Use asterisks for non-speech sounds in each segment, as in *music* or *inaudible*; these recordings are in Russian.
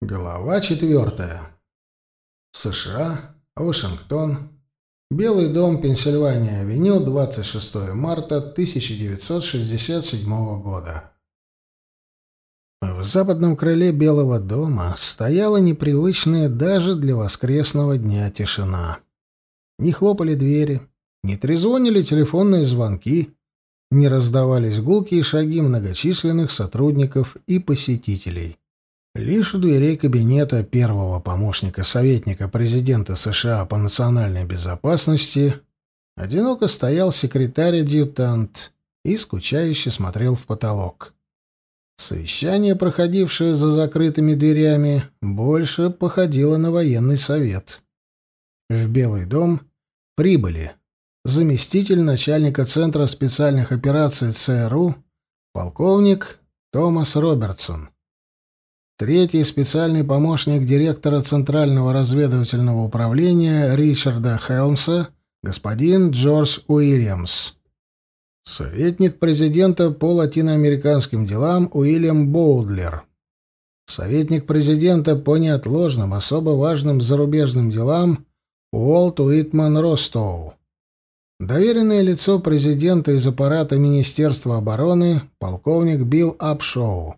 Глава четвертая. США, Вашингтон, Белый дом, Пенсильвания, авеню, 26 марта 1967 года. В западном крыле Белого дома стояла непривычная даже для воскресного дня тишина. Не хлопали двери, не трезвонили телефонные звонки, не раздавались гулкие шаги многочисленных сотрудников и посетителей. Лишь у дверей кабинета первого помощника советника президента США по национальной безопасности одиноко стоял секретарь-адъютант и скучающе смотрел в потолок. Совещание, проходившее за закрытыми дверями, больше походило на военный совет. В Белый дом прибыли заместитель начальника Центра специальных операций ЦРУ, полковник Томас Робертсон, Третий специальный помощник директора Центрального разведывательного управления Ричарда Хелмса, господин Джордж Уильямс. Советник президента по латиноамериканским делам Уильям Боудлер. Советник президента по неотложным, особо важным зарубежным делам Уолт Уитман Ростоу. Доверенное лицо президента из аппарата Министерства обороны полковник Билл Апшоу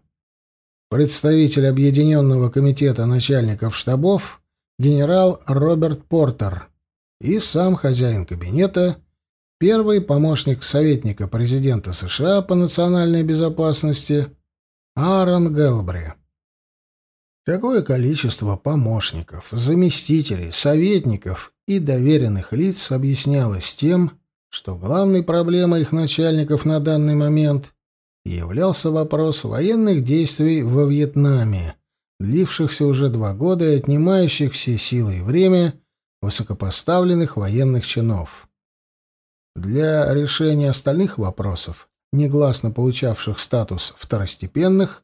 представитель Объединенного комитета начальников штабов генерал Роберт Портер и сам хозяин кабинета, первый помощник советника президента США по национальной безопасности Аарон Гелбри. Такое количество помощников, заместителей, советников и доверенных лиц объяснялось тем, что главной проблемой их начальников на данный момент являлся вопрос военных действий во Вьетнаме, длившихся уже два года и отнимающих все силы и время высокопоставленных военных чинов. Для решения остальных вопросов, негласно получавших статус второстепенных,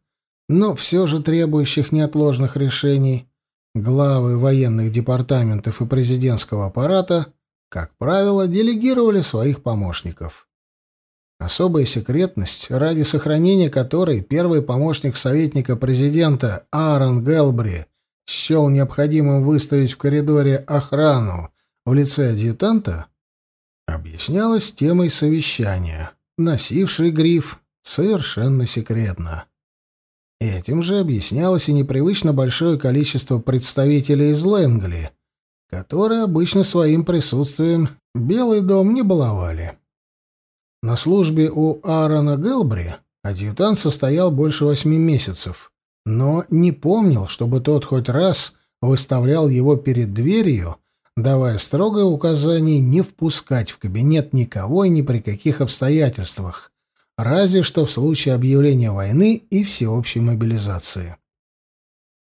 но все же требующих неотложных решений, главы военных департаментов и президентского аппарата, как правило, делегировали своих помощников. Особая секретность, ради сохранения которой первый помощник советника президента Аарон Гелбри счел необходимым выставить в коридоре охрану в лице адъютанта, объяснялась темой совещания, носившей гриф «Совершенно секретно». Этим же объяснялось и непривычно большое количество представителей из Лэнгли, которые обычно своим присутствием Белый дом не баловали. На службе у Аарона Гелбри адъютант состоял больше восьми месяцев, но не помнил, чтобы тот хоть раз выставлял его перед дверью, давая строгое указание не впускать в кабинет никого и ни при каких обстоятельствах, разве что в случае объявления войны и всеобщей мобилизации.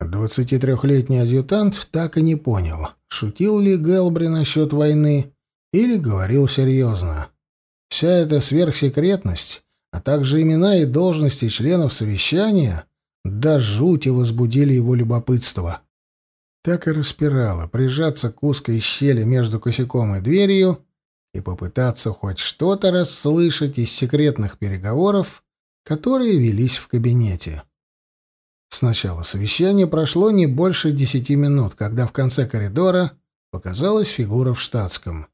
Двадцатитрехлетний адъютант так и не понял, шутил ли Гелбри насчет войны или говорил серьезно. Вся эта сверхсекретность, а также имена и должности членов совещания до жути возбудили его любопытство. Так и распирало прижаться к узкой щели между косяком и дверью и попытаться хоть что-то расслышать из секретных переговоров, которые велись в кабинете. Сначала совещание прошло не больше десяти минут, когда в конце коридора показалась фигура в штатском.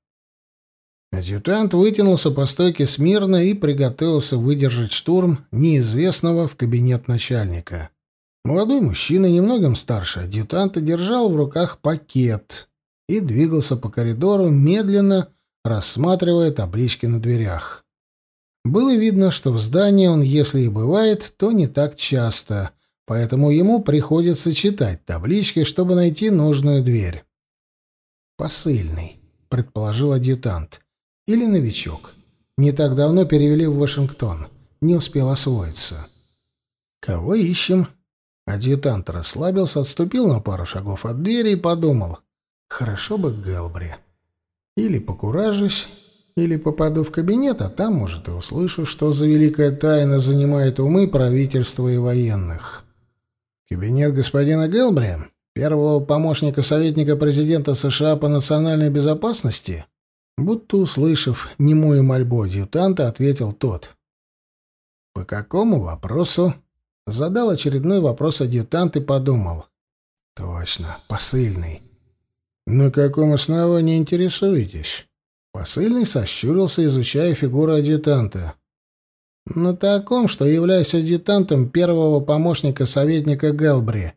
Адъютант вытянулся по стойке смирно и приготовился выдержать штурм неизвестного в кабинет начальника. Молодой мужчина, немногим старше адъютанта, держал в руках пакет и двигался по коридору, медленно рассматривая таблички на дверях. Было видно, что в здании он, если и бывает, то не так часто, поэтому ему приходится читать таблички, чтобы найти нужную дверь. «Посыльный», — предположил адъютант. Или новичок. Не так давно перевели в Вашингтон. Не успел освоиться. Кого ищем? Адъютант расслабился, отступил на пару шагов от двери и подумал. Хорошо бы к Гелбри. Или покуражусь, или попаду в кабинет, а там, может, и услышу, что за великая тайна занимает умы правительства и военных. Кабинет господина Гелбри, первого помощника советника президента США по национальной безопасности — Будто услышав немую мольбу адъютанта, ответил тот. «По какому вопросу?» Задал очередной вопрос адъютант и подумал. Точно, посыльный. На каком основании интересуетесь? Посыльный сощурился, изучая фигуру адъютанта. На таком, что являюсь адъютантом первого помощника советника Гелбри,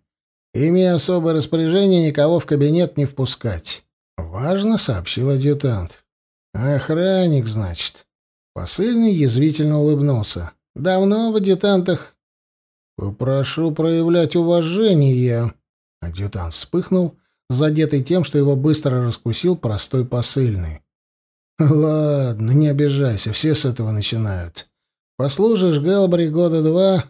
имея особое распоряжение никого в кабинет не впускать. Важно, сообщил адъютант. Охранник, значит. Посыльный язвительно улыбнулся. Давно в адъютантах. Попрошу проявлять уважение. Адъютант вспыхнул, задетый тем, что его быстро раскусил простой посыльный. Ладно, не обижайся, все с этого начинают. Послужишь Гелбри года два,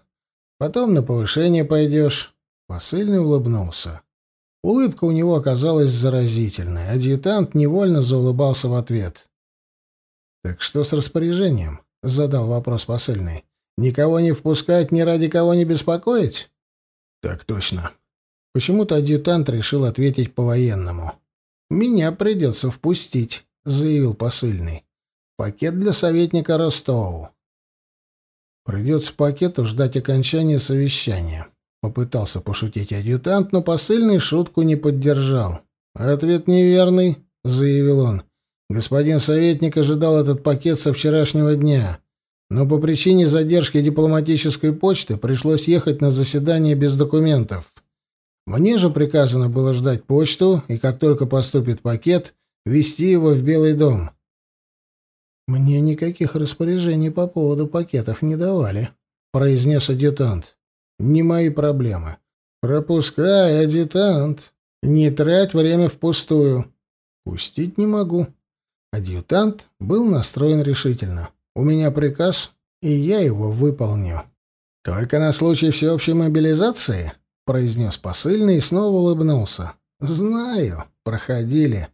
потом на повышение пойдешь. Посыльный улыбнулся. Улыбка у него оказалась заразительной. Адъютант невольно заулыбался в ответ. «Так что с распоряжением?» — задал вопрос посыльный. «Никого не впускать, ни ради кого не беспокоить?» «Так точно». Почему-то адъютант решил ответить по-военному. «Меня придется впустить», — заявил посыльный. «Пакет для советника Ростову». «Придется пакету ждать окончания совещания», — попытался пошутить адъютант, но посыльный шутку не поддержал. «Ответ неверный», — заявил он. Господин советник ожидал этот пакет со вчерашнего дня, но по причине задержки дипломатической почты пришлось ехать на заседание без документов. Мне же приказано было ждать почту, и как только поступит пакет, вести его в Белый дом. «Мне никаких распоряжений по поводу пакетов не давали», — произнес адъютант. «Не мои проблемы. Пропускай, адъютант. Не трать время впустую. Пустить не могу». Адъютант был настроен решительно. «У меня приказ, и я его выполню». «Только на случай всеобщей мобилизации?» — произнес посыльный и снова улыбнулся. «Знаю. Проходили».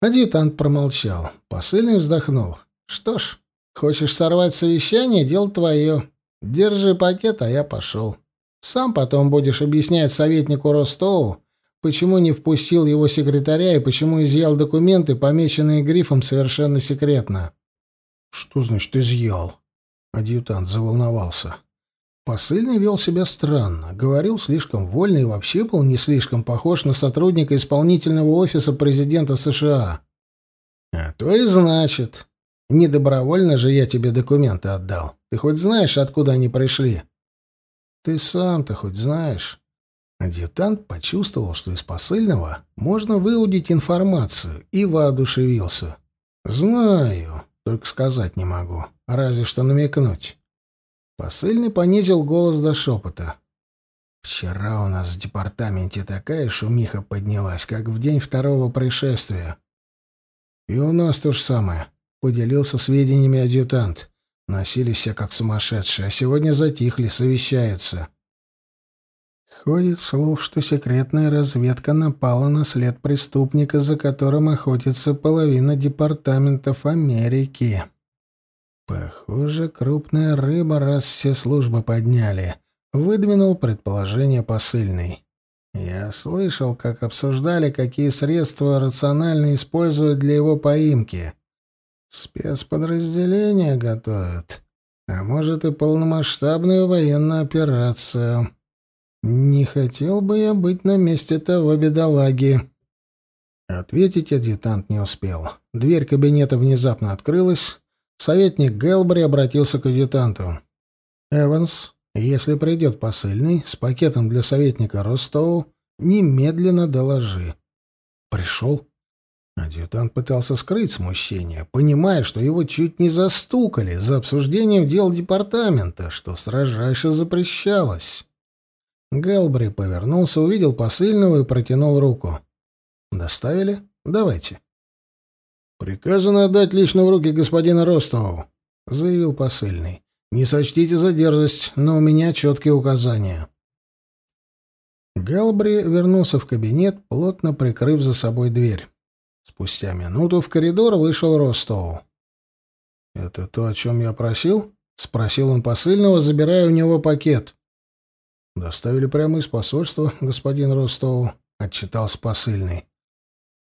Адъютант промолчал. Посыльный вздохнул. «Что ж, хочешь сорвать совещание, дело твое. Держи пакет, а я пошел. Сам потом будешь объяснять советнику Ростову, почему не впустил его секретаря и почему изъял документы, помеченные грифом совершенно секретно. «Что значит изъял?» Адъютант заволновался. Посыльный вел себя странно, говорил слишком вольно и вообще был не слишком похож на сотрудника исполнительного офиса президента США. «А то и значит. Недобровольно же я тебе документы отдал. Ты хоть знаешь, откуда они пришли?» «Ты сам-то хоть знаешь?» Адъютант почувствовал, что из посыльного можно выудить информацию, и воодушевился. «Знаю, только сказать не могу, разве что намекнуть». Посыльный понизил голос до шепота. «Вчера у нас в департаменте такая шумиха поднялась, как в день второго пришествия». «И у нас то же самое», — поделился сведениями адъютант. Носили все как сумасшедшие, а сегодня затихли, совещаются. Ходит слух, что секретная разведка напала на след преступника, за которым охотится половина департаментов Америки. Похоже, крупная рыба, раз все службы подняли, выдвинул предположение посыльный. Я слышал, как обсуждали, какие средства рационально используют для его поимки. Спецподразделения готовят. А может и полномасштабную военную операцию. Не хотел бы я быть на месте того бедолаги. Ответить адъютант не успел. Дверь кабинета внезапно открылась. Советник Гелбри обратился к адъютанту. «Эванс, если придет посыльный с пакетом для советника Ростоу, немедленно доложи». «Пришел?» Адъютант пытался скрыть смущение, понимая, что его чуть не застукали за обсуждением дел департамента, что строжайше запрещалось. Гелбри повернулся, увидел посыльного и протянул руку. «Доставили? Давайте». «Приказано отдать лично в руки господина Ростову», — заявил посыльный. «Не сочтите за дерзость, но у меня четкие указания». Гелбри вернулся в кабинет, плотно прикрыв за собой дверь. Спустя минуту в коридор вышел Ростову. «Это то, о чем я просил?» — спросил он посыльного, забирая у него пакет. «Доставили прямо из посольства, *laughs* господин Ростов», — отчитался посыльный.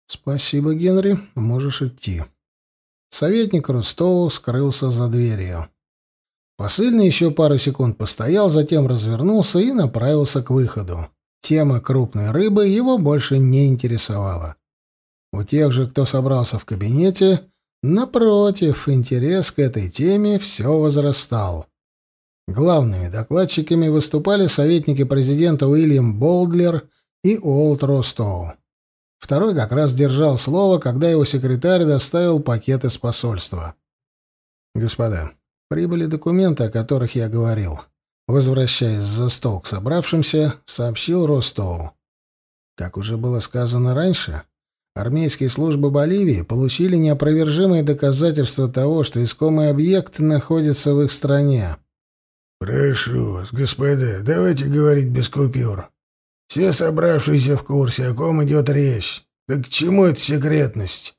«Спасибо, Генри, можешь идти». Советник Ростову скрылся за дверью. Посыльный еще пару секунд постоял, затем развернулся и направился к выходу. Тема крупной рыбы его больше не интересовала. У тех же, кто собрался в кабинете, напротив, интерес к этой теме все возрастал. Главными докладчиками выступали советники президента Уильям Болдлер и Уолт Ростоу. Второй как раз держал слово, когда его секретарь доставил пакет из посольства. «Господа, прибыли документы, о которых я говорил». Возвращаясь за стол к собравшимся, сообщил Ростоу. Как уже было сказано раньше, армейские службы Боливии получили неопровержимые доказательства того, что искомый объект находится в их стране. «Прошу вас, господа, давайте говорить без купюр. Все собравшиеся в курсе, о ком идет речь. Так к чему эта секретность?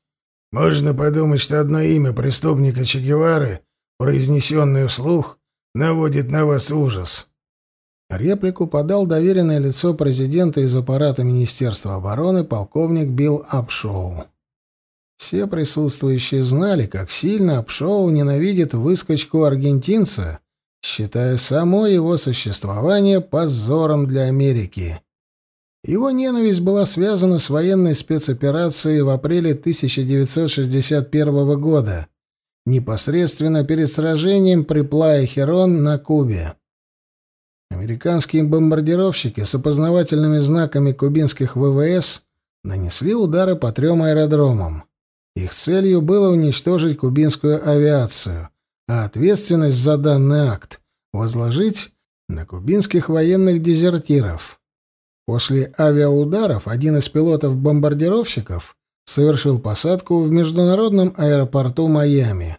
Можно подумать, что одно имя преступника Че Гевары, произнесенное вслух, наводит на вас ужас». Реплику подал доверенное лицо президента из аппарата Министерства обороны полковник Билл Апшоу. Все присутствующие знали, как сильно Апшоу ненавидит выскочку аргентинца, считая само его существование позором для Америки. Его ненависть была связана с военной спецоперацией в апреле 1961 года, непосредственно перед сражением при Плая-Херон на Кубе. Американские бомбардировщики с опознавательными знаками кубинских ВВС нанесли удары по трем аэродромам. Их целью было уничтожить кубинскую авиацию, а ответственность за данный акт возложить на кубинских военных дезертиров. После авиаударов один из пилотов-бомбардировщиков совершил посадку в международном аэропорту Майами.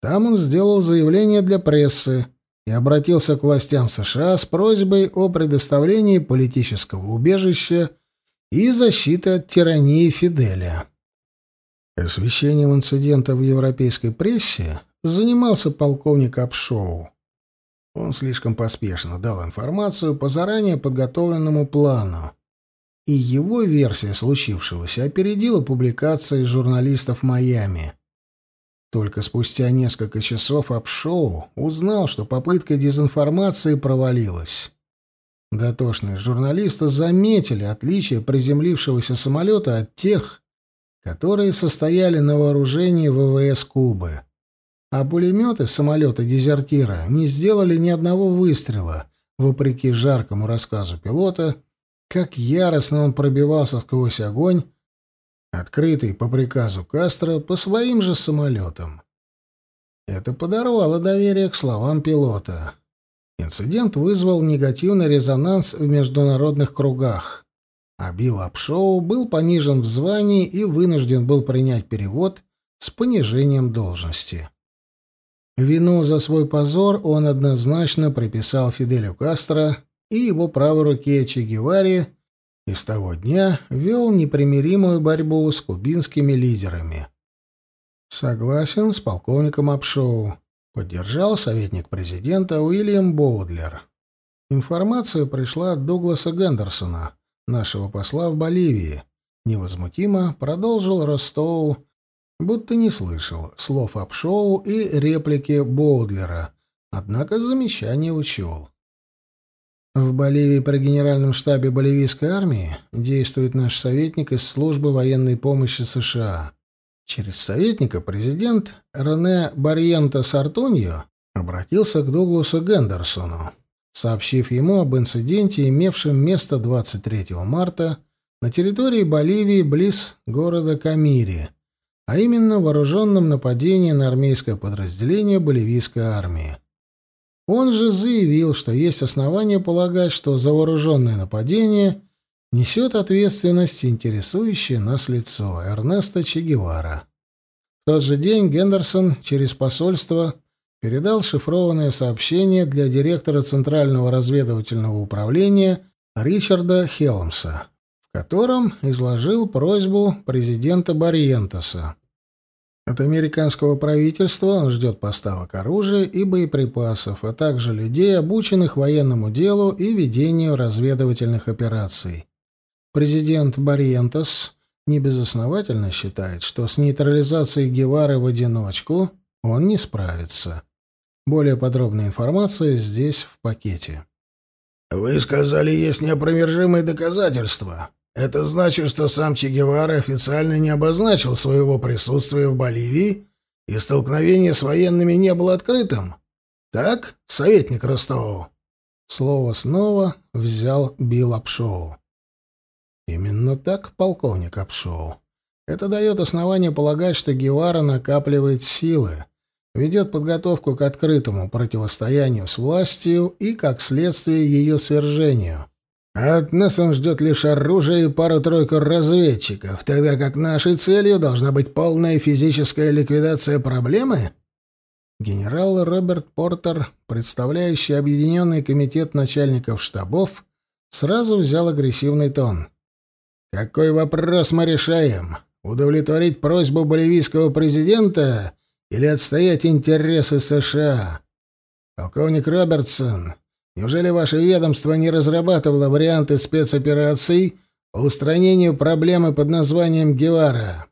Там он сделал заявление для прессы и обратился к властям США с просьбой о предоставлении политического убежища и защиты от тирании Фиделя. Освещением инцидента в европейской прессе занимался полковник Апшоу. Он слишком поспешно дал информацию по заранее подготовленному плану и его версия случившегося опередила публикации журналистов Майами. Только спустя несколько часов Апшоу узнал, что попытка дезинформации провалилась. Дотошные журналисты заметили отличие приземлившегося самолета от тех, которые состояли на вооружении ВВС Кубы. А пулеметы самолета-дезертира не сделали ни одного выстрела, вопреки жаркому рассказу пилота — как яростно он пробивался сквозь огонь, открытый по приказу Кастро по своим же самолетам. Это подорвало доверие к словам пилота. Инцидент вызвал негативный резонанс в международных кругах, а Билл Апшоу был понижен в звании и вынужден был принять перевод с понижением должности. Вину за свой позор он однозначно приписал Фиделю Кастро и его правой руке Че Геваре и с того дня вел непримиримую борьбу с кубинскими лидерами. Согласен с полковником Апшоу. Поддержал советник президента Уильям Боудлер. Информация пришла от Дугласа Гендерсона, нашего посла в Боливии. Невозмутимо продолжил Ростоу, будто не слышал слов Апшоу и реплики Боудлера, однако замечание учел. В Боливии при Генеральном штабе Боливийской армии действует наш советник из службы военной помощи США. Через советника президент Рене Барьента Сартуньо обратился к Дугласу Гендерсону, сообщив ему об инциденте, имевшем место 23 марта на территории Боливии близ города Камири, а именно вооруженном нападении на армейское подразделение боливийской армии. Он же заявил, что есть основания полагать, что за вооруженное нападение несет ответственность интересующее нас лицо Эрнеста Че Гевара. В тот же день Гендерсон через посольство передал шифрованное сообщение для директора Центрального разведывательного управления Ричарда Хелмса, котором изложил просьбу президента Барьентеса от американского правительства он ждет поставок оружия и боеприпасов, а также людей, обученных военному делу и ведению разведывательных операций. Президент Барьентос небезосновательно считает, что с нейтрализацией Гевары в одиночку он не справится. Более подробная информация здесь в пакете. Вы сказали, есть неопровержимые доказательства. Это значит, что сам Че Гевара официально не обозначил своего присутствия в Боливии, и столкновение с военными не было открытым. Так, советник Ростову? Слово снова взял Билл Апшоу. Именно так, полковник Апшоу. Это дает основание полагать, что Гевара накапливает силы, ведет подготовку к открытому противостоянию с властью и, как следствие, ее свержению. От нас он ждет лишь оружие и пару-тройку разведчиков, тогда как нашей целью должна быть полная физическая ликвидация проблемы? Генерал Роберт Портер, представляющий Объединенный комитет начальников штабов, сразу взял агрессивный тон. «Какой вопрос мы решаем? Удовлетворить просьбу боливийского президента или отстоять интересы США? Полковник Робертсон, неужели ваше ведомство не разрабатывало варианты спецопераций по устранению проблемы под названием Гевара?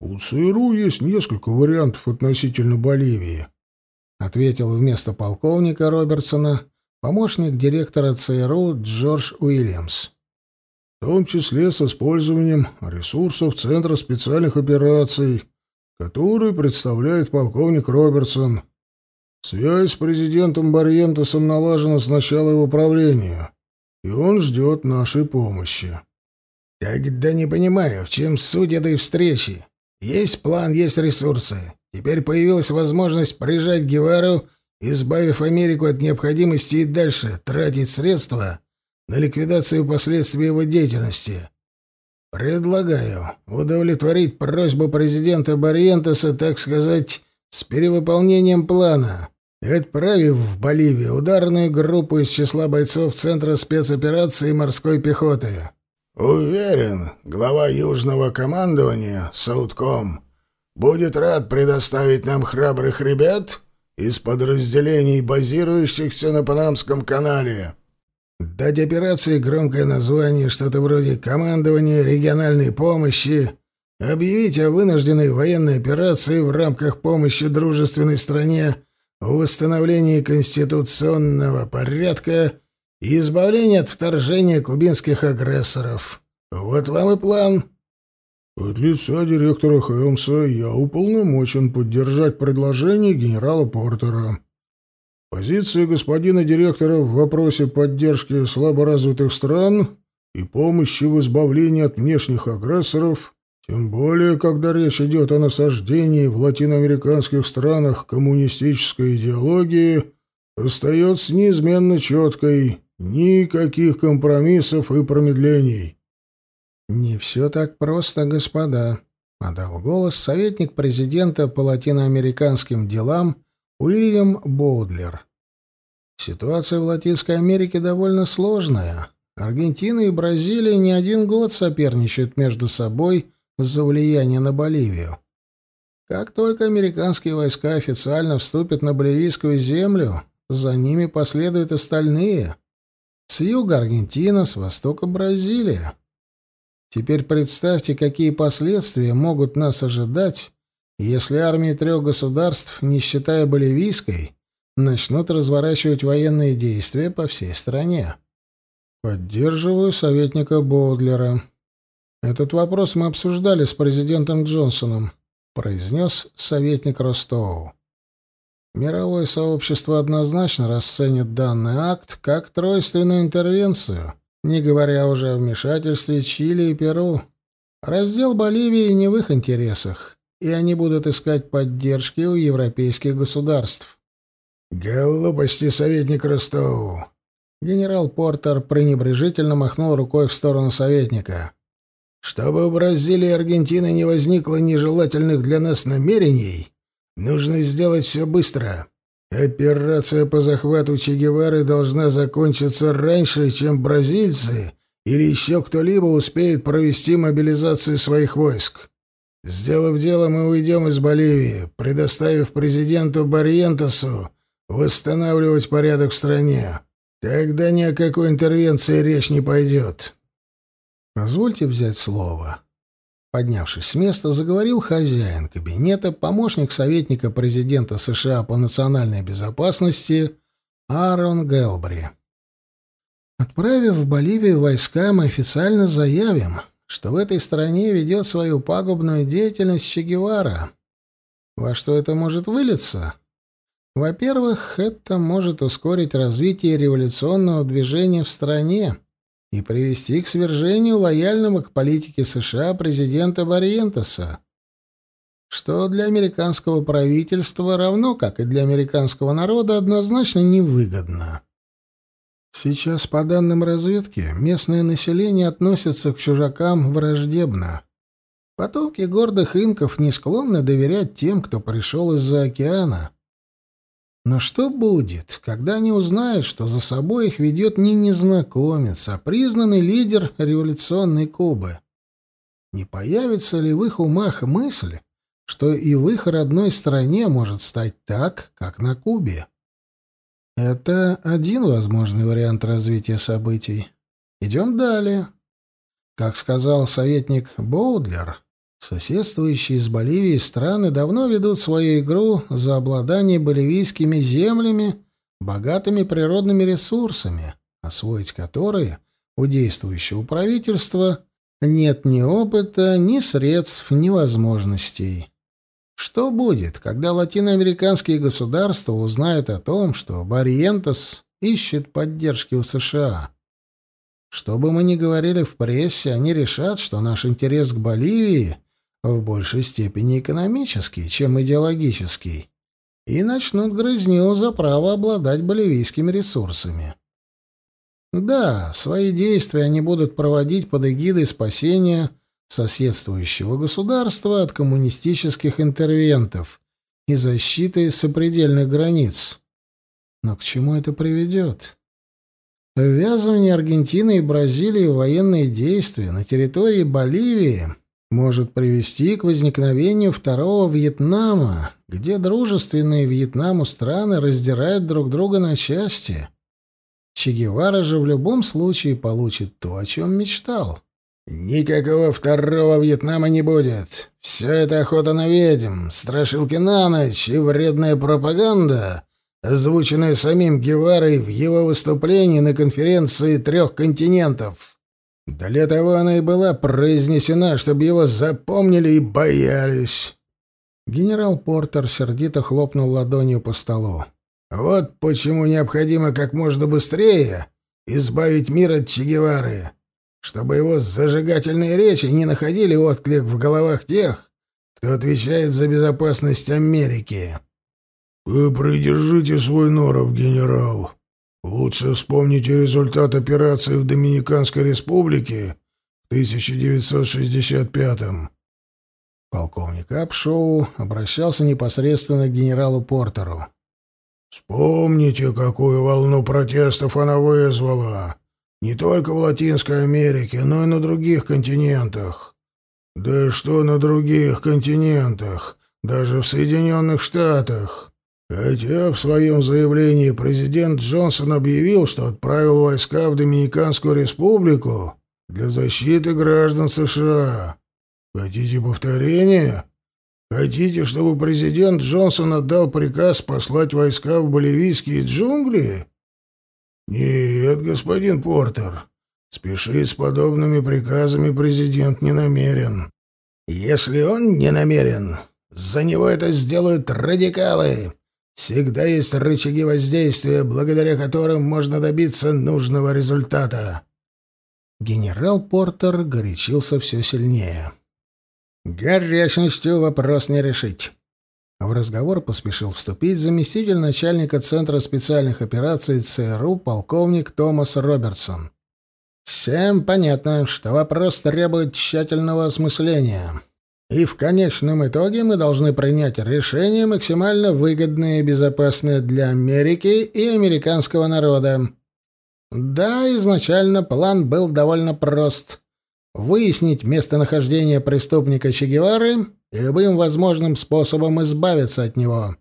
У ЦРУ есть несколько вариантов относительно Боливии, ответил вместо полковника Робертсона помощник директора ЦРУ Джордж Уильямс. В том числе с использованием ресурсов Центра специальных операций, который представляет полковник Робертсон. Связь с президентом Барьентосом налажена с начала его правления, и он ждет нашей помощи. Тогда не понимаю, в чем суть этой встречи. Есть план, есть ресурсы. Теперь появилась возможность прижать Гевару, избавив Америку от необходимости и дальше тратить средства на ликвидацию последствий его деятельности. Предлагаю удовлетворить просьбу президента Барьентеса, так сказать, с перевыполнением плана, отправив в Боливию ударную группу из числа бойцов Центра спецоперации морской пехоты. Уверен, глава Южного командования, Саутком, будет рад предоставить нам храбрых ребят из подразделений, базирующихся на Панамском канале. Дать операции громкое название, что-то вроде «Командование региональной помощи», объявить о вынужденной военной операции в рамках помощи дружественной стране в восстановлении конституционного порядка и избавлении от вторжения кубинских агрессоров. Вот вам и план. От лица директора Хелмса я уполномочен поддержать предложение генерала Портера. Позиция господина директора в вопросе поддержки слаборазвитых стран и помощи в избавлении от внешних агрессоров, тем более, когда речь идет о насаждении в латиноамериканских странах коммунистической идеологии, остается неизменно четкой, никаких компромиссов и промедлений. «Не все так просто, господа», — подал голос советник президента по латиноамериканским делам Уильям Боудлер. Ситуация в Латинской Америке довольно сложная. Аргентина и Бразилия не один год соперничают между собой за влияние на Боливию. Как только американские войска официально вступят на боливийскую землю, за ними последуют остальные. С юга Аргентина, с востока Бразилия. Теперь представьте, какие последствия могут нас ожидать, если армии трех государств, не считая боливийской, начнут разворачивать военные действия по всей стране. Поддерживаю советника Боудлера. Этот вопрос мы обсуждали с президентом Джонсоном, произнес советник Ростоу. Мировое сообщество однозначно расценит данный акт как тройственную интервенцию, не говоря уже о вмешательстве Чили и Перу. Раздел Боливии не в их интересах и они будут искать поддержки у европейских государств. «Глупости, советник Ростов!» Генерал Портер пренебрежительно махнул рукой в сторону советника. «Чтобы у Бразилии и Аргентины не возникло нежелательных для нас намерений, нужно сделать все быстро. Операция по захвату Че Гевары должна закончиться раньше, чем бразильцы или еще кто-либо успеет провести мобилизацию своих войск. Сделав дело, мы уйдем из Боливии, предоставив президенту Барьентосу восстанавливать порядок в стране. Тогда ни о какой интервенции речь не пойдет. Позвольте взять слово. Поднявшись с места, заговорил хозяин кабинета, помощник советника президента США по национальной безопасности Аарон Гелбри. Отправив в Боливию войска, мы официально заявим, что в этой стране ведет свою пагубную деятельность Че Гевара. Во что это может вылиться? Во-первых, это может ускорить развитие революционного движения в стране и привести к свержению лояльного к политике США президента Барьентеса, что для американского правительства равно, как и для американского народа, однозначно невыгодно. Сейчас, по данным разведки, местное население относится к чужакам враждебно. Потомки гордых инков не склонны доверять тем, кто пришел из-за океана. Но что будет, когда они узнают, что за собой их ведет не незнакомец, а признанный лидер революционной Кубы? Не появится ли в их умах мысль, что и в их родной стране может стать так, как на Кубе? Это один возможный вариант развития событий. Идем далее. Как сказал советник Боудлер, соседствующие с Боливией страны давно ведут свою игру за обладание боливийскими землями, богатыми природными ресурсами, освоить которые у действующего правительства нет ни опыта, ни средств, ни возможностей. Что будет, когда латиноамериканские государства узнают о том, что Барьентос ищет поддержки у США? Что бы мы ни говорили в прессе, они решат, что наш интерес к Боливии в большей степени экономический, чем идеологический, и начнут грызню за право обладать боливийскими ресурсами. Да, свои действия они будут проводить под эгидой спасения соседствующего государства от коммунистических интервентов и защиты сопредельных границ. Но к чему это приведет? Ввязывание Аргентины и Бразилии в военные действия на территории Боливии может привести к возникновению второго Вьетнама, где дружественные Вьетнаму страны раздирают друг друга на части. Че Гевара же в любом случае получит то, о чем мечтал. «Никакого второго Вьетнама не будет. Все это охота на ведьм, страшилки на ночь и вредная пропаганда, озвученная самим Геварой в его выступлении на конференции трех континентов. Для того она и была произнесена, чтобы его запомнили и боялись». Генерал Портер сердито хлопнул ладонью по столу. «Вот почему необходимо как можно быстрее избавить мир от Че Гевары» чтобы его зажигательные речи не находили отклик в головах тех, кто отвечает за безопасность Америки. «Вы придержите свой норов, генерал. Лучше вспомните результат операции в Доминиканской республике в 1965-м». Полковник Апшоу обращался непосредственно к генералу Портеру. «Вспомните, какую волну протестов она вызвала. Не только в Латинской Америке, но и на других континентах. Да что на других континентах, даже в Соединенных Штатах. Хотя в своем заявлении президент Джонсон объявил, что отправил войска в Доминиканскую республику для защиты граждан США. Хотите повторения? Хотите, чтобы президент Джонсон отдал приказ послать войска в боливийские джунгли? «Нет, господин Портер, спешить с подобными приказами президент не намерен. Если он не намерен, за него это сделают радикалы. Всегда есть рычаги воздействия, благодаря которым можно добиться нужного результата». Генерал Портер горячился все сильнее. «Горячностью вопрос не решить. В разговор поспешил вступить заместитель начальника Центра специальных операций ЦРУ полковник Томас Робертсон. «Всем понятно, что вопрос требует тщательного осмысления. И в конечном итоге мы должны принять решение, максимально выгодное и безопасное для Америки и американского народа. Да, изначально план был довольно прост — выяснить местонахождение преступника Че Гевары и любым возможным способом избавиться от него.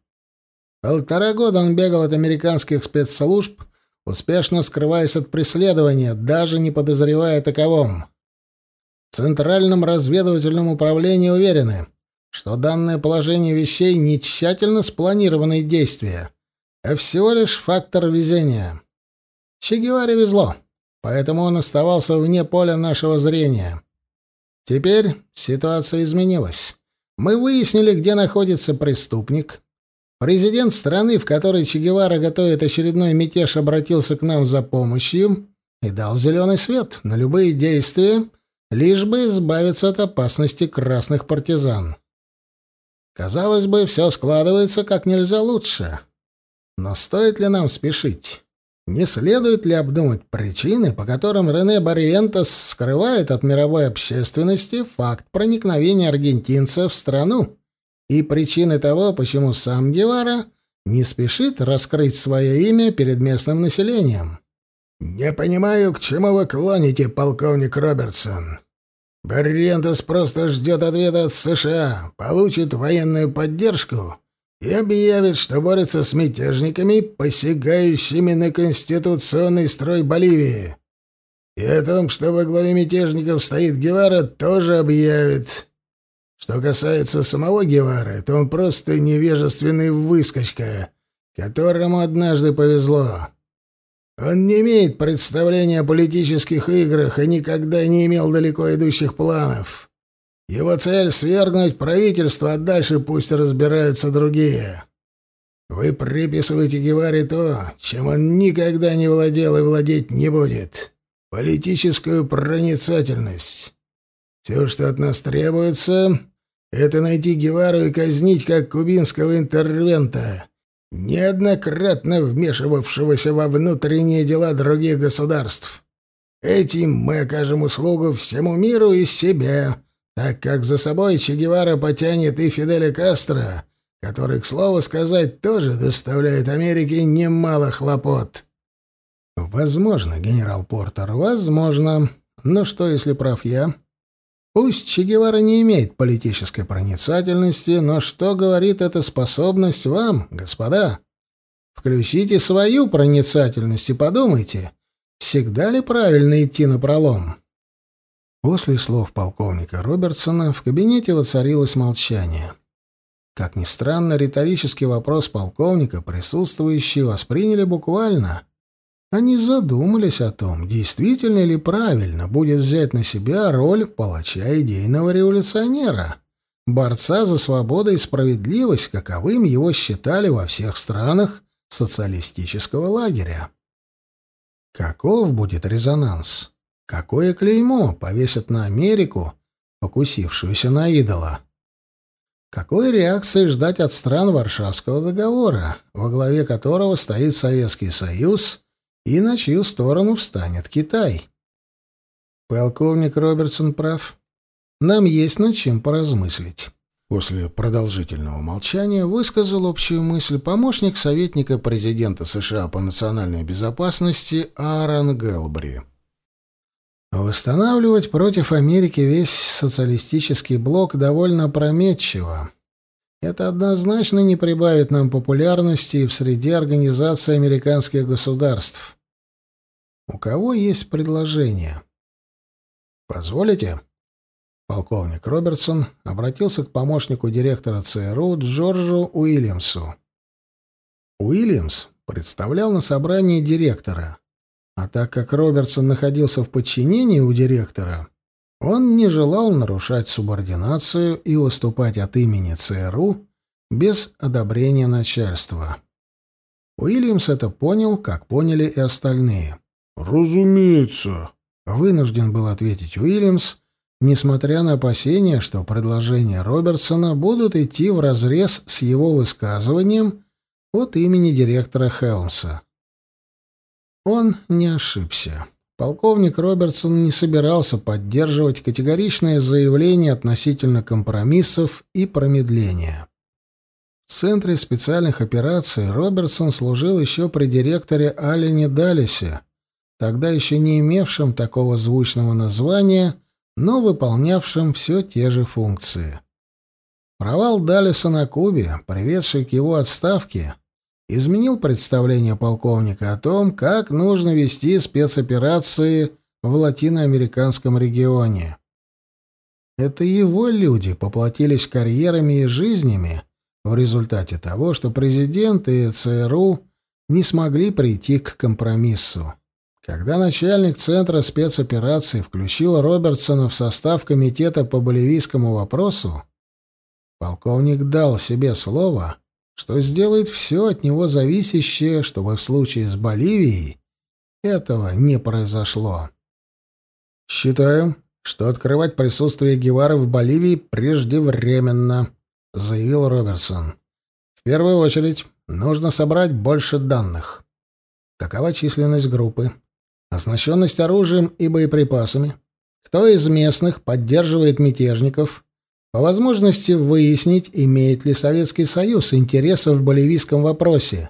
Полтора года он бегал от американских спецслужб, успешно скрываясь от преследования, даже не подозревая о таковом. В Центральном разведывательном управлении уверены, что данное положение вещей не тщательно спланированные действия, а всего лишь фактор везения. Че Геваре везло. поэтому он оставался вне поля нашего зрения. Теперь ситуация изменилась. Мы выяснили, где находится преступник. Президент страны, в которой Че Гевара готовит очередной мятеж, обратился к нам за помощью и дал зеленый свет на любые действия, лишь бы избавиться от опасности красных партизан. Казалось бы, все складывается как нельзя лучше. Но стоит ли нам спешить? Не следует ли обдумать причины, по которым Рене Барриентос скрывает от мировой общественности факт проникновения аргентинцев в страну и причины того, почему сам Гевара не спешит раскрыть свое имя перед местным населением? «Не понимаю, к чему вы клоните, полковник Робертсон. Барриентос просто ждет ответа от США, получит военную поддержку и объявит, что борется с мятежниками, посягающими на конституционный строй Боливии. И о том, что во главе мятежников стоит Гевара, тоже объявит. Что касается самого Гевары, то он просто невежественный выскочка, которому однажды повезло. Он не имеет представления о политических играх и никогда не имел далеко идущих планов. Его цель — свергнуть правительство, а дальше пусть разбираются другие. Вы приписываете Геваре то, чем он никогда не владел и владеть не будет. Политическую проницательность. Все, что от нас требуется, это найти Гевару и казнить как кубинского интервента, неоднократно вмешивавшегося во внутренние дела других государств. Этим мы окажем услугу всему миру и себе, так как за собой Че Гевара потянет и Фиделя Кастро, который, к слову сказать, тоже доставляет Америке немало хлопот. Возможно, генерал Портер, возможно. Но что, если прав я? Пусть Че Гевара не имеет политической проницательности, но что говорит эта способность вам, господа? Включите свою проницательность и подумайте, всегда ли правильно идти на пролом? После слов полковника Робертсона в кабинете воцарилось молчание. Как ни странно, риторический вопрос полковника присутствующие восприняли буквально. Они задумались о том, действительно ли правильно будет взять на себя роль палача идейного революционера, борца за свободу и справедливость, каковым его считали во всех странах социалистического лагеря. Каков будет резонанс? Какое клеймо повесят на Америку, покусившуюся на идола? Какой реакции ждать от стран Варшавского договора, во главе которого стоит Советский Союз и на чью сторону встанет Китай? Полковник Робертсон прав. Нам есть над чем поразмыслить. После продолжительного молчания высказал общую мысль помощник советника президента США по национальной безопасности Аарон Гелбри. Восстанавливать против Америки весь социалистический блок довольно опрометчиво. Это однозначно не прибавит нам популярности в среде организации американских государств. У кого есть предложение? Позволите? Полковник Робертсон обратился к помощнику директора ЦРУ Джорджу Уильямсу. Уильямс представлял на собрании директора. А так как Робертсон находился в подчинении у директора, он не желал нарушать субординацию и выступать от имени ЦРУ без одобрения начальства. Уильямс это понял, как поняли и остальные. «Разумеется», — вынужден был ответить Уильямс, несмотря на опасения, что предложения Робертсона будут идти вразрез с его высказыванием от имени директора Хелмса. Он не ошибся. Полковник Робертсон не собирался поддерживать категоричное заявление относительно компромиссов и промедления. В Центре специальных операций Робертсон служил еще при директоре Аллене Даллисе, тогда еще не имевшем такого звучного названия, но выполнявшем все те же функции. Провал Даллиса на Кубе, приведший к его отставке, изменил представление полковника о том, как нужно вести спецоперации в латиноамериканском регионе. Это его люди поплатились карьерами и жизнями в результате того, что президент и ЦРУ не смогли прийти к компромиссу. Когда начальник Центра спецопераций включил Робертсона в состав комитета по боливийскому вопросу, полковник дал себе слово, что сделает все от него зависящее, чтобы в случае с Боливией этого не произошло. «Считаю, что открывать присутствие Гевары в Боливии преждевременно», — заявил Робертсон. «В первую очередь нужно собрать больше данных. Какова численность группы? Оснащенность оружием и боеприпасами? Кто из местных поддерживает мятежников? По возможности выяснить, имеет ли Советский Союз интересы в боливийском вопросе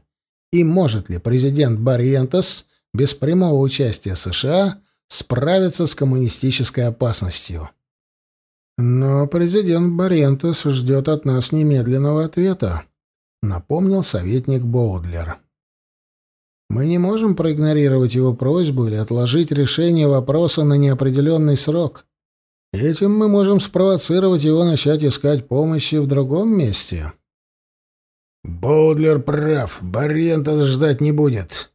и может ли президент Барриентес без прямого участия США справиться с коммунистической опасностью. Но президент Барриентес ждет от нас немедленного ответа, напомнил советник Боудлер. Мы не можем проигнорировать его просьбу или отложить решение вопроса на неопределенный срок. Этим мы можем спровоцировать его начать искать помощи в другом месте. Боудлер прав, Барентос ждать не будет.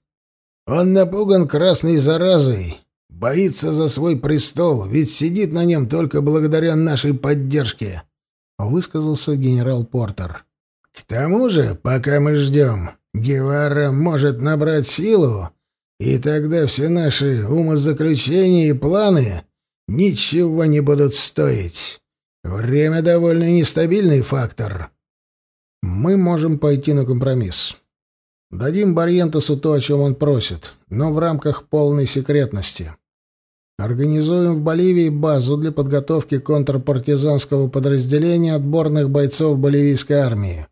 Он напуган красной заразой, боится за свой престол, ведь сидит на нем только благодаря нашей поддержке, — высказался генерал Портер. К тому же, пока мы ждем, Гевара может набрать силу, и тогда все наши умозаключения и планы ничего не будут стоить. Время довольно нестабильный фактор. Мы можем пойти на компромисс. Дадим Барьентусу то, о чем он просит, но в рамках полной секретности. Организуем в Боливии базу для подготовки контрпартизанского подразделения отборных бойцов боливийской армии.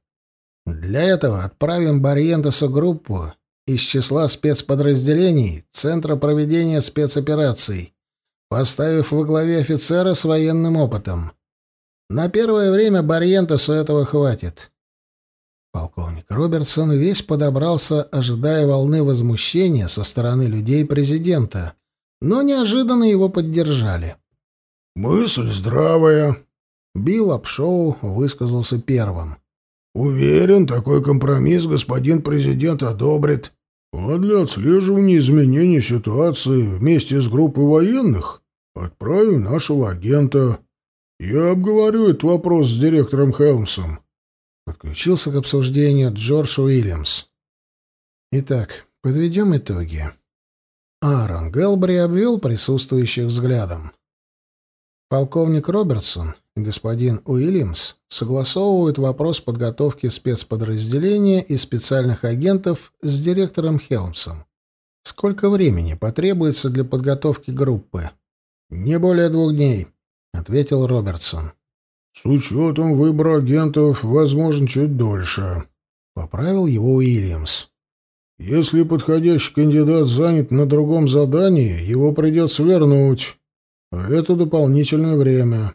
Для этого отправим Барьентусу группу из числа спецподразделений Центра проведения спецопераций, поставив во главе офицера с военным опытом. На первое время Барьентусу этого хватит. Полковник Робертсон весь подобрался, ожидая волны возмущения со стороны людей президента, но неожиданно его поддержали. «Мысль здравая», — Билл Апшоу высказался первым. Уверен, такой компромисс господин президент одобрит. А для отслеживания изменений ситуации вместе с группой военных отправим нашего агента. Я обговорю этот вопрос с директором Хелмсом. Подключился к обсуждению Джордж Уильямс. Итак, подведем итоги. Аарон Гелбри обвел присутствующих взглядом. Полковник Робертсон господин Уильямс согласовывает вопрос подготовки спецподразделения и специальных агентов с директором Хелмсом. Сколько времени потребуется для подготовки группы? Не более двух дней, ответил Робертсон. С учетом выбора агентов, возможно, чуть дольше, поправил его Уильямс. Если подходящий кандидат занят на другом задании, его придется вернуть. А это дополнительное время.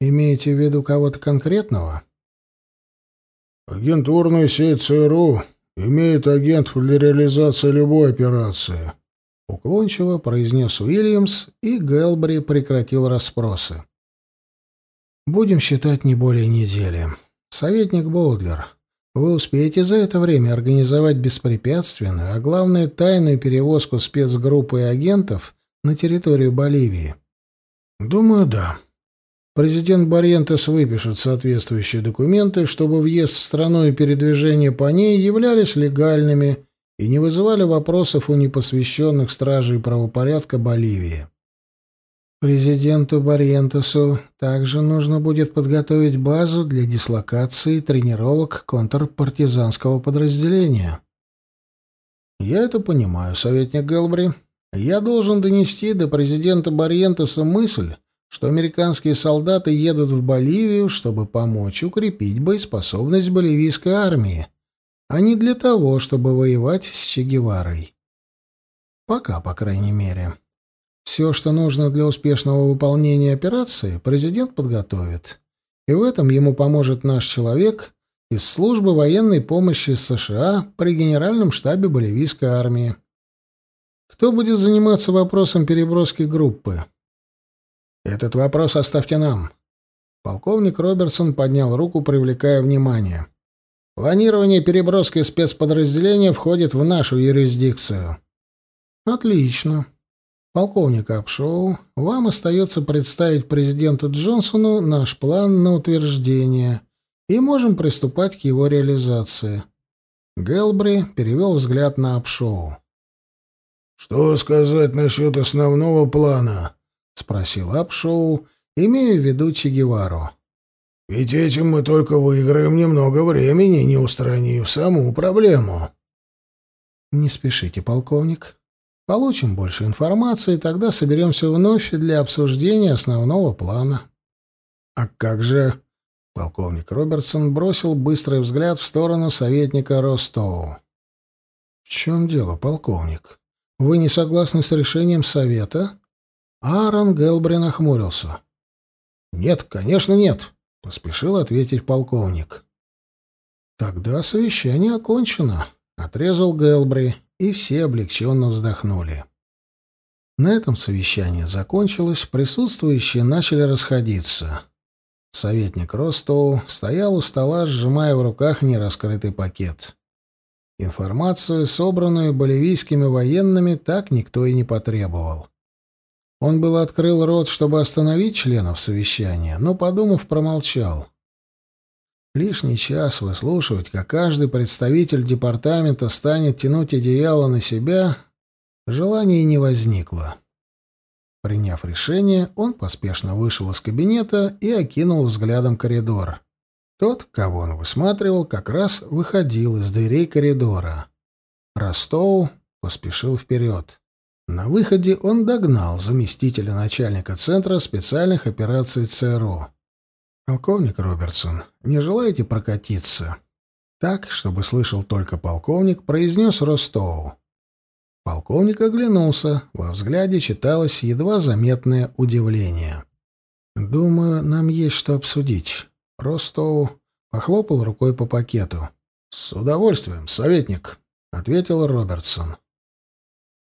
Имеете в виду кого-то конкретного? Агентурная сеть ЦРУ имеет агентов для реализации любой операции. Уклончиво произнес Уильямс, и Гелбри прекратил расспросы. Будем считать не более недели. Советник Боудлер, вы успеете за это время организовать беспрепятственную, а главное тайную перевозку спецгруппы и агентов на территорию Боливии? Думаю, да. Президент Барентес выпишет соответствующие документы, чтобы въезд в страну и передвижение по ней являлись легальными и не вызывали вопросов у непосвященных стражей правопорядка Боливии. Президенту Барентесу также нужно будет подготовить базу для дислокации тренировок контрпартизанского подразделения. Я это понимаю, советник Гелбри. Я должен донести до президента Барентеса мысль, что американские солдаты едут в Боливию, чтобы помочь укрепить боеспособность боливийской армии, а не для того, чтобы воевать с Че Геварой. Пока, по крайней мере. Все, что нужно для успешного выполнения операции, президент подготовит. И в этом ему поможет наш человек из службы военной помощи США при Генеральном штабе боливийской армии. Кто будет заниматься вопросом переброски группы? Этот вопрос оставьте нам. Полковник Робертсон поднял руку, привлекая внимание. Планирование переброски спецподразделения входит в нашу юрисдикцию. Отлично. Полковник Апшоу, вам остается представить президенту Джонсону наш план на утверждение, и можем приступать к его реализации. Гелбри перевел взгляд на Апшоу. «Что сказать насчет основного плана?» — спросил Апшоу, имея в виду Че Гевару. «Ведь этим мы только выиграем немного времени, не устранив саму проблему». «Не спешите, полковник. Получим больше информации, тогда соберемся вновь для обсуждения основного плана». «А как же...» Полковник Робертсон бросил быстрый взгляд в сторону советника Ростоу. «В чем дело, полковник? Вы не согласны с решением совета?» Аарон Гелбри нахмурился. «Нет, конечно, нет», — поспешил ответить полковник. «Тогда совещание окончено», — отрезал Гелбри, и все облегченно вздохнули. На этом совещание закончилось, присутствующие начали расходиться. Советник Ростоу стоял у стола, сжимая в руках нераскрытый пакет. Информацию, собранную боливийскими военными, так никто и не потребовал. Он был открыл рот, чтобы остановить членов совещания, но, подумав, промолчал. Лишний час выслушивать, как каждый представитель департамента станет тянуть одеяло на себя, желания не возникло. Приняв решение, он поспешно вышел из кабинета и окинул взглядом коридор. Тот, кого он высматривал, как раз выходил из дверей коридора. Ростоу поспешил вперед. На выходе он догнал заместителя начальника Центра специальных операций ЦРУ. «Полковник Робертсон, не желаете прокатиться?» Так, чтобы слышал только полковник, произнес Ростоу. Полковник оглянулся, во взгляде читалось едва заметное удивление. «Думаю, нам есть что обсудить». Ростоу похлопал рукой по пакету. «С удовольствием, советник», — ответил Робертсон.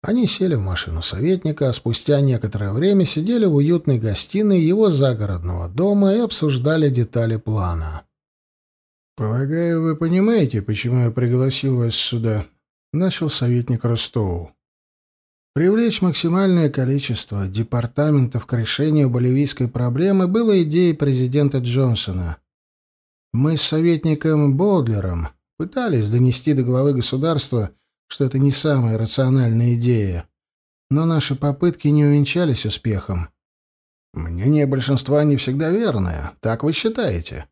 Они сели в машину советника, а спустя некоторое время сидели в уютной гостиной его загородного дома и обсуждали детали плана. «Полагаю, вы понимаете, почему я пригласил вас сюда?» — начал советник Ростову. Привлечь максимальное количество департаментов к решению боливийской проблемы было идеей президента Джонсона. Мы с советником Бодлером пытались донести до главы государства, что это не самая рациональная идея, но наши попытки не увенчались успехом. Мнение большинства не всегда верное, так вы считаете?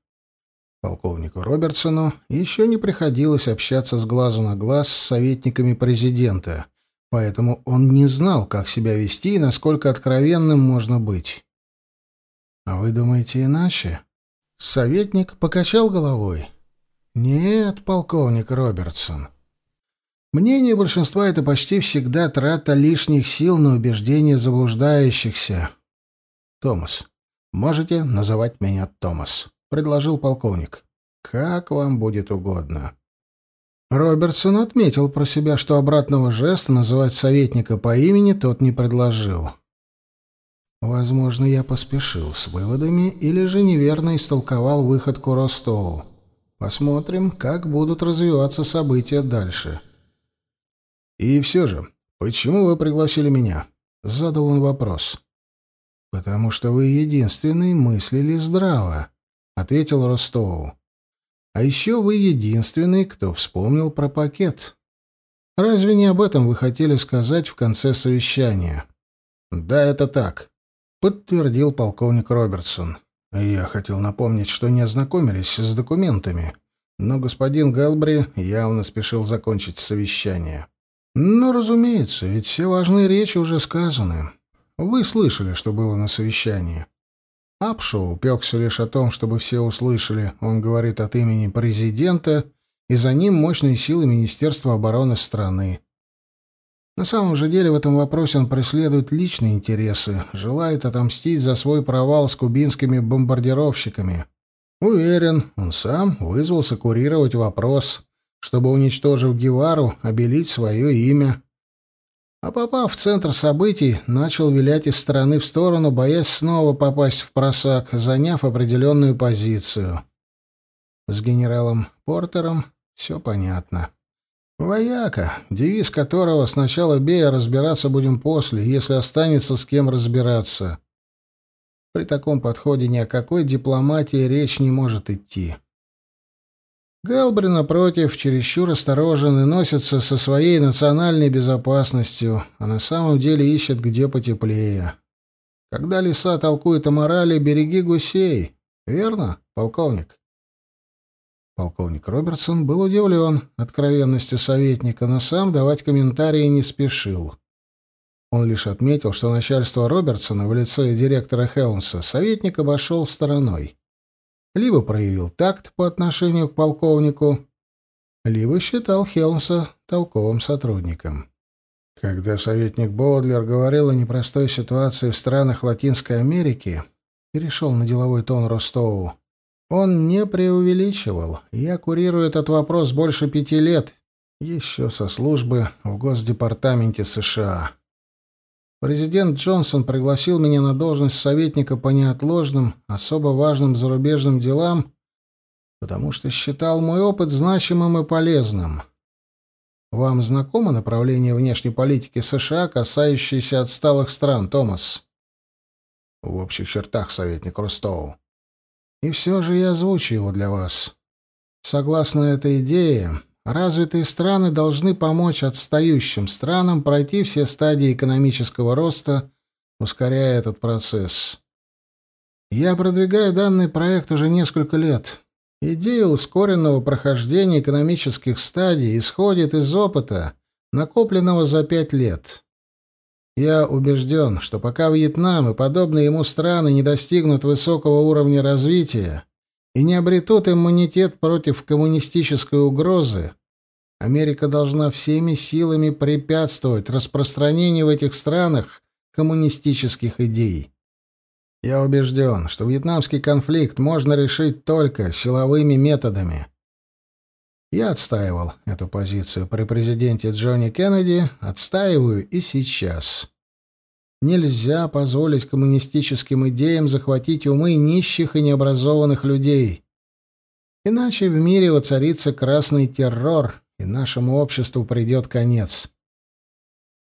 Полковнику Робертсону еще не приходилось общаться с глазу на глаз с советниками президента, поэтому он не знал, как себя вести и насколько откровенным можно быть. «А вы думаете иначе?» Советник покачал головой. «Нет, полковник Робертсон. Мнение большинства — это почти всегда трата лишних сил на убеждение заблуждающихся. Томас, можете называть меня Томас?» — предложил полковник. «Как вам будет угодно». Робертсон отметил про себя, что обратного жеста называть советника по имени тот не предложил. Возможно, я поспешил с выводами или же неверно истолковал выходку Ростову. Посмотрим, как будут развиваться события дальше. «И все же, почему вы пригласили меня?» — задал он вопрос. «Потому что вы единственный мыслили здраво», ответил Ростову. А еще вы единственный, кто вспомнил про пакет. Разве не об этом вы хотели сказать в конце совещания? Да, это так, подтвердил полковник Робертсон. Я хотел напомнить, что не ознакомились с документами, но господин Гэлбри явно спешил закончить совещание. Ну, разумеется, ведь все важные речи уже сказаны. Вы слышали, что было на совещании. Апшоу упекся лишь о том, чтобы все услышали, он говорит от имени президента, и за ним мощные силы Министерства обороны страны. На самом же деле в этом вопросе он преследует личные интересы, желает отомстить за свой провал с кубинскими бомбардировщиками. Уверен, он сам вызвался курировать вопрос, чтобы, уничтожив Гевару, обелить свое имя а попав в центр событий, начал вилять из стороны в сторону, боясь снова попасть в просак, заняв определенную позицию. С генералом Портером все понятно. Вояка, девиз которого «сначала бей, а разбираться будем после, если останется с кем разбираться». При таком подходе ни о какой дипломатии речь не может идти. Гэлбри, напротив, чересчур осторожен и носится со своей национальной безопасностью, а на самом деле ищет где потеплее. Когда лиса толкует о морали, береги гусей. Верно, полковник? Полковник Робертсон был удивлен откровенностью советника, но сам давать комментарии не спешил. Он лишь отметил, что начальство Робертсона в лице директора Хелмса советник обошел стороной. Либо проявил такт по отношению к полковнику, либо считал Хелмса толковым сотрудником. Когда советник Боудлер говорил о непростой ситуации в странах Латинской Америки, перешел на деловой тон Ростову, он не преувеличивал. Я курирую этот вопрос больше пяти лет, еще со службы в Госдепартаменте США. Президент Джонсон пригласил меня на должность советника по неотложным, особо важным зарубежным делам, потому что считал мой опыт значимым и полезным. Вам знакомо направление внешней политики США, касающееся отсталых стран, Томас? В общих чертах, советник Рустоу. И все же я озвучу его для вас. Согласно этой идее, развитые страны должны помочь отстающим странам пройти все стадии экономического роста, ускоряя этот процесс. Я продвигаю данный проект уже несколько лет. Идея ускоренного прохождения экономических стадий исходит из опыта, накопленного за пять лет. Я убежден, что пока Вьетнам и подобные ему страны не достигнут высокого уровня развития и не обретут иммунитет против коммунистической угрозы, Америка должна всеми силами препятствовать распространению в этих странах коммунистических идей. Я убежден, что вьетнамский конфликт можно решить только силовыми методами. Я отстаивал эту позицию при президенте Джонни Кеннеди, отстаиваю и сейчас. Нельзя позволить коммунистическим идеям захватить умы нищих и необразованных людей. Иначе в мире воцарится красный террор, и нашему обществу придет конец.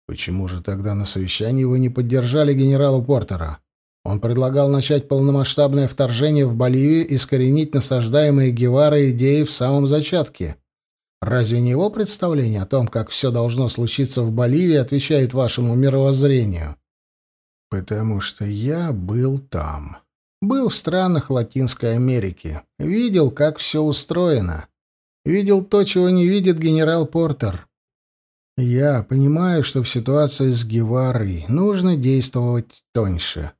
Почему же тогда на совещании вы не поддержали генерала Портера? Он предлагал начать полномасштабное вторжение в Боливию и искоренить насаждаемые Гевара идеи в самом зачатке. Разве не его представление о том, как все должно случиться в Боливии, отвечает вашему мировоззрению? Потому что я был там. Был в странах Латинской Америки. Видел, как все устроено. Видел то, чего не видит генерал Портер. Я понимаю, что в ситуации с Геварой нужно действовать тоньше.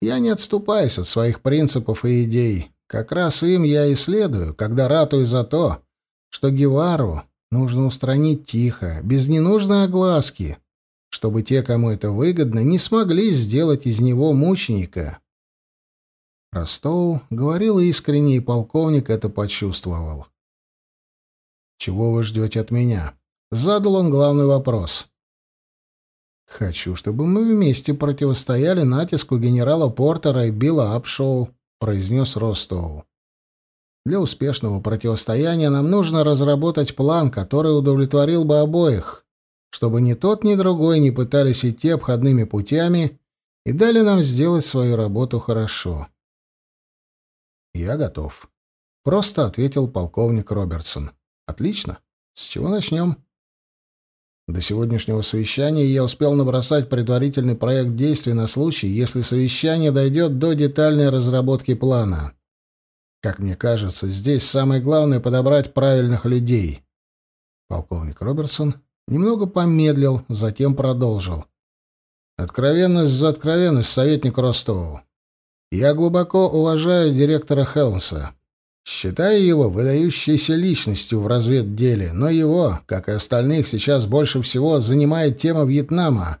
Я не отступаюсь от своих принципов и идей. Как раз им я и следую, когда ратую за то, что Гевару нужно устранить тихо, без ненужной огласки, чтобы те, кому это выгодно, не смогли сделать из него мученика. Ростоу говорил искренне, и полковник это почувствовал. «Чего вы ждете от меня?» Задал он главный вопрос. «Хочу, чтобы мы вместе противостояли натиску генерала Портера и Билла Апшоу», — произнес Ростоу. «Для успешного противостояния нам нужно разработать план, который удовлетворил бы обоих, чтобы ни тот, ни другой не пытались идти обходными путями и дали нам сделать свою работу хорошо». «Я готов», — просто ответил полковник Робертсон. «Отлично. С чего начнем?» До сегодняшнего совещания я успел набросать предварительный проект действий на случай, если совещание дойдет до детальной разработки плана. Как мне кажется, здесь самое главное — подобрать правильных людей. Полковник Робертсон немного помедлил, затем продолжил. Откровенность за откровенность, советник Ростову. Я глубоко уважаю директора Хелмса. Считаю его выдающейся личностью в разведделе, но его, как и остальных, сейчас больше всего занимает тема Вьетнама.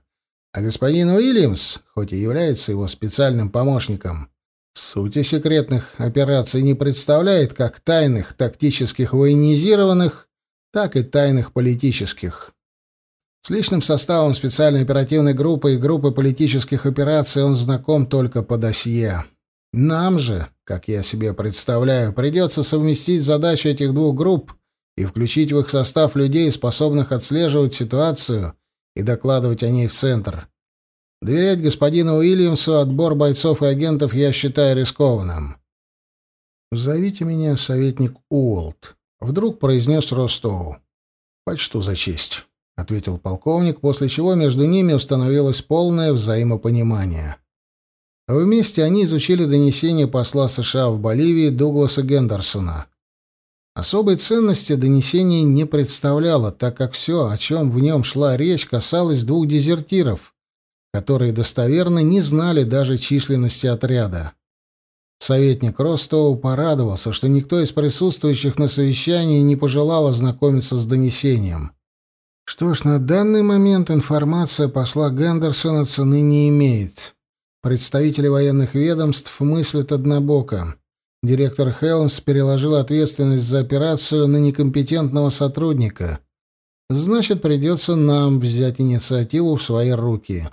А господин Уильямс, хоть и является его специальным помощником, сути секретных операций не представляет как тайных тактических военизированных, так и тайных политических. С личным составом специальной оперативной группы и группы политических операций он знаком только по досье. Нам же, как я себе представляю, придется совместить задачи этих двух групп и включить в их состав людей, способных отслеживать ситуацию и докладывать о ней в центр. Доверять господину Уильямсу отбор бойцов и агентов я считаю рискованным. «Зовите меня советник Уолт», — вдруг произнес Ростоу. «Почту за честь», — ответил полковник, после чего между ними установилось полное взаимопонимание. Вместе они изучили донесение посла США в Боливии Дугласа Гендерсона. Особой ценности донесение не представляло, так как все, о чем в нем шла речь, касалось двух дезертиров, которые достоверно не знали даже численности отряда. Советник Ростоу порадовался, что никто из присутствующих на совещании не пожелал ознакомиться с донесением. Что ж, на данный момент информация посла Гендерсона цены не имеет. Представители военных ведомств мыслят однобоко. Директор Хелмс переложил ответственность за операцию на некомпетентного сотрудника. Значит, придется нам взять инициативу в свои руки.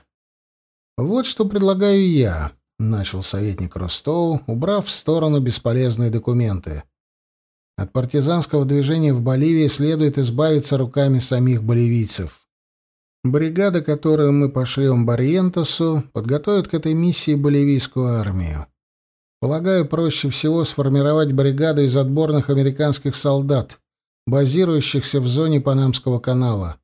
Вот что предлагаю я, начал советник Ростоу, убрав в сторону бесполезные документы. От партизанского движения в Боливии следует избавиться руками самих боливийцев. Бригада, которую мы пошлем Барьентосу, подготовит к этой миссии боливийскую армию. Полагаю, проще всего сформировать бригаду из отборных американских солдат, базирующихся в зоне Панамского канала.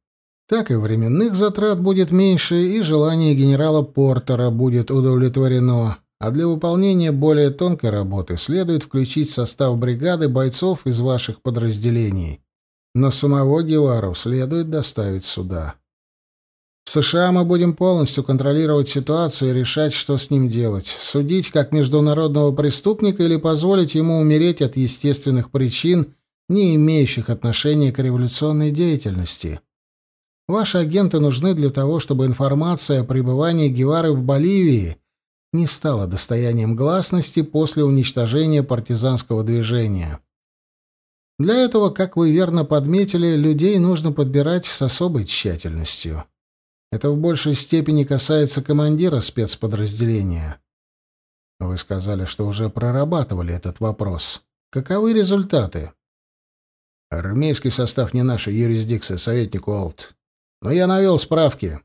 Так и временных затрат будет меньше, и желание генерала Портера будет удовлетворено. А для выполнения более тонкой работы следует включить в состав бригады бойцов из ваших подразделений. Но самого Гевару следует доставить сюда. В США мы будем полностью контролировать ситуацию и решать, что с ним делать. Судить как международного преступника или позволить ему умереть от естественных причин, не имеющих отношения к революционной деятельности. Ваши агенты нужны для того, чтобы информация о пребывании Гевары в Боливии не стала достоянием гласности после уничтожения партизанского движения. Для этого, как вы верно подметили, людей нужно подбирать с особой тщательностью. Это в большей степени касается командира спецподразделения. Вы сказали, что уже прорабатывали этот вопрос. Каковы результаты? Армейский состав не наша юрисдикция, советник Уолт. Но я навел справки.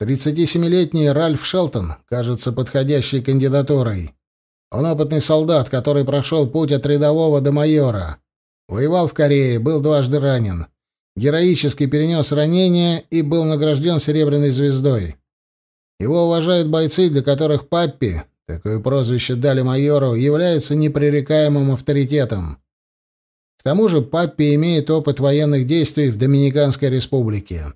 37-летний Ральф Шелтон кажется подходящей кандидатурой. Он опытный солдат, который прошел путь от рядового до майора. Воевал в Корее, был дважды ранен героически перенес ранение и был награжден Серебряной звездой. Его уважают бойцы, для которых Паппи, такое прозвище дали майору, является непререкаемым авторитетом. К тому же Паппи имеет опыт военных действий в Доминиканской республике.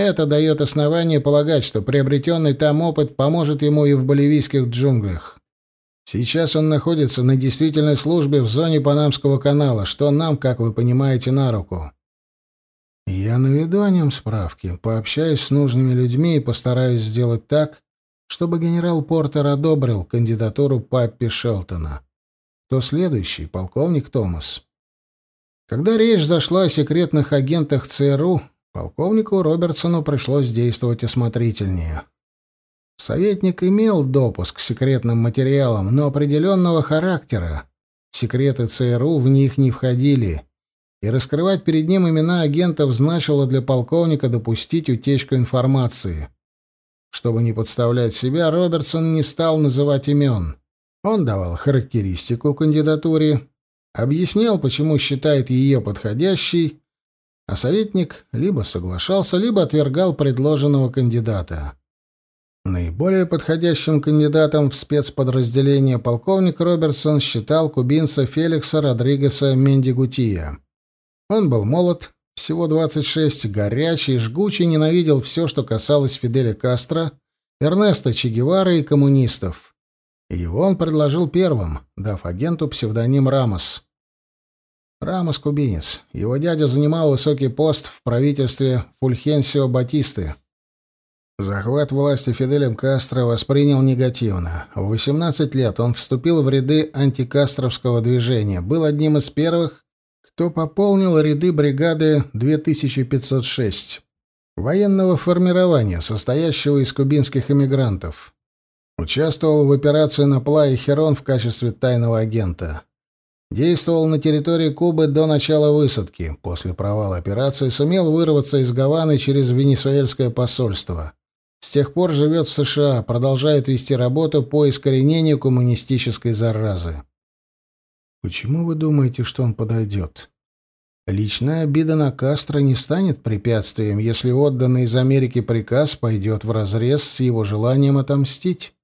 Это дает основание полагать, что приобретенный там опыт поможет ему и в боливийских джунглях. Сейчас он находится на действительной службе в зоне Панамского канала, что нам, как вы понимаете, на руку. Я наведу о нем справки, пообщаюсь с нужными людьми и постараюсь сделать так, чтобы генерал Портер одобрил кандидатуру Паппи Шелтона. Кто следующий? Полковник Томас. Когда речь зашла о секретных агентах ЦРУ, полковнику Робертсону пришлось действовать осмотрительнее. Советник имел допуск к секретным материалам, но определенного характера. Секреты ЦРУ в них не входили — и раскрывать перед ним имена агентов значило для полковника допустить утечку информации. Чтобы не подставлять себя, Робертсон не стал называть имен. Он давал характеристику кандидатуре, объяснял, почему считает ее подходящей, а советник либо соглашался, либо отвергал предложенного кандидата. Наиболее подходящим кандидатом в спецподразделение полковник Робертсон считал кубинца Феликса Родригеса Мендигутия. Он был молод, всего 26, горячий, жгучий, ненавидел все, что касалось Фиделя Кастро, Эрнеста Че Гевары и коммунистов. Его он предложил первым, дав агенту псевдоним Рамос. Рамос — кубинец. Его дядя занимал высокий пост в правительстве Фульхенсио Батисты. Захват власти Фиделем Кастро воспринял негативно. В 18 лет он вступил в ряды антикастровского движения, был одним из первых, кто пополнил ряды бригады 2506 военного формирования, состоящего из кубинских эмигрантов. Участвовал в операции на Плае Херон в качестве тайного агента. Действовал на территории Кубы до начала высадки. После провала операции сумел вырваться из Гаваны через венесуэльское посольство. С тех пор живет в США, продолжает вести работу по искоренению коммунистической заразы. Почему вы думаете, что он подойдет? Личная обида на Кастро не станет препятствием, если отданный из Америки приказ пойдет вразрез с его желанием отомстить.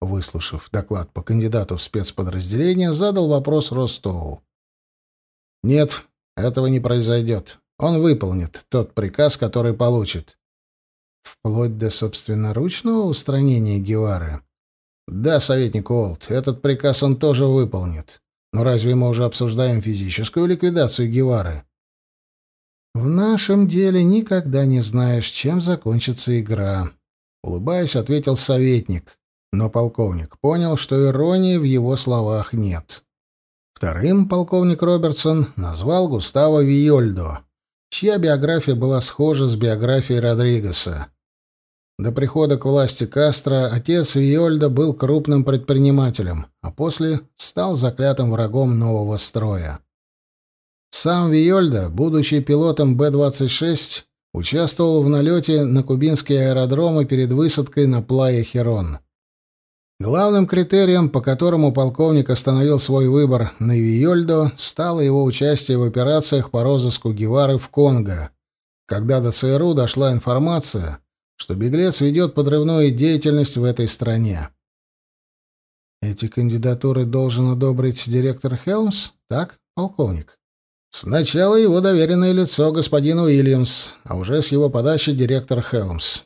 Выслушав доклад по кандидату в спецподразделение, задал вопрос Ростову. «Нет, этого не произойдет. Он выполнит тот приказ, который получит». «Вплоть до собственноручного устранения Гевары?» «Да, советник Уолт, этот приказ он тоже выполнит. Но разве мы уже обсуждаем физическую ликвидацию Гевары?» «В нашем деле никогда не знаешь, чем закончится игра», — улыбаясь, ответил советник. Но полковник понял, что иронии в его словах нет. Вторым полковник Робертсон назвал Густаво Виольдо, чья биография была схожа с биографией Родригеса. До прихода к власти Кастро отец Виольда был крупным предпринимателем, а после стал заклятым врагом нового строя. Сам Виольда, будучи пилотом Б-26, участвовал в налете на кубинские аэродромы перед высадкой на Плая Херон. Главным критерием, по которому полковник остановил свой выбор на Виольдо, стало его участие в операциях по розыску Гевары в Конго, когда до ЦРУ дошла информация, что беглец ведет подрывную деятельность в этой стране. Эти кандидатуры должен одобрить директор Хелмс, так, полковник? Сначала его доверенное лицо господин Уильямс, а уже с его подачи директор Хелмс.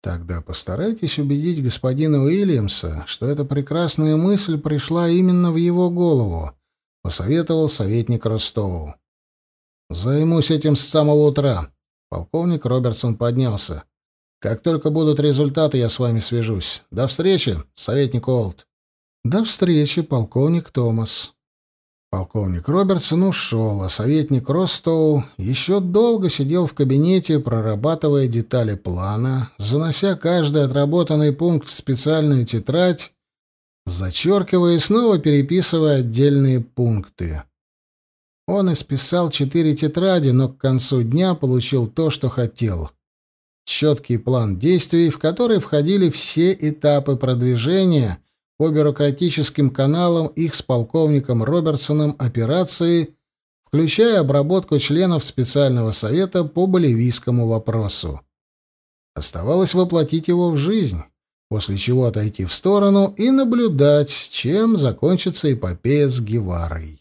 Тогда постарайтесь убедить господина Уильямса, что эта прекрасная мысль пришла именно в его голову, посоветовал советник Ростову. Займусь этим с самого утра. Полковник Робертсон поднялся. Как только будут результаты, я с вами свяжусь. До встречи, советник Олд. До встречи, полковник Томас. Полковник Робертсон ушел, а советник Ростоу еще долго сидел в кабинете, прорабатывая детали плана, занося каждый отработанный пункт в специальную тетрадь, зачеркивая и снова переписывая отдельные пункты. Он исписал четыре тетради, но к концу дня получил то, что хотел. Четкий план действий, в который входили все этапы продвижения — по бюрократическим каналам их с полковником Робертсоном операции, включая обработку членов специального совета по боливийскому вопросу. Оставалось воплотить его в жизнь, после чего отойти в сторону и наблюдать, чем закончится эпопея с Геварой.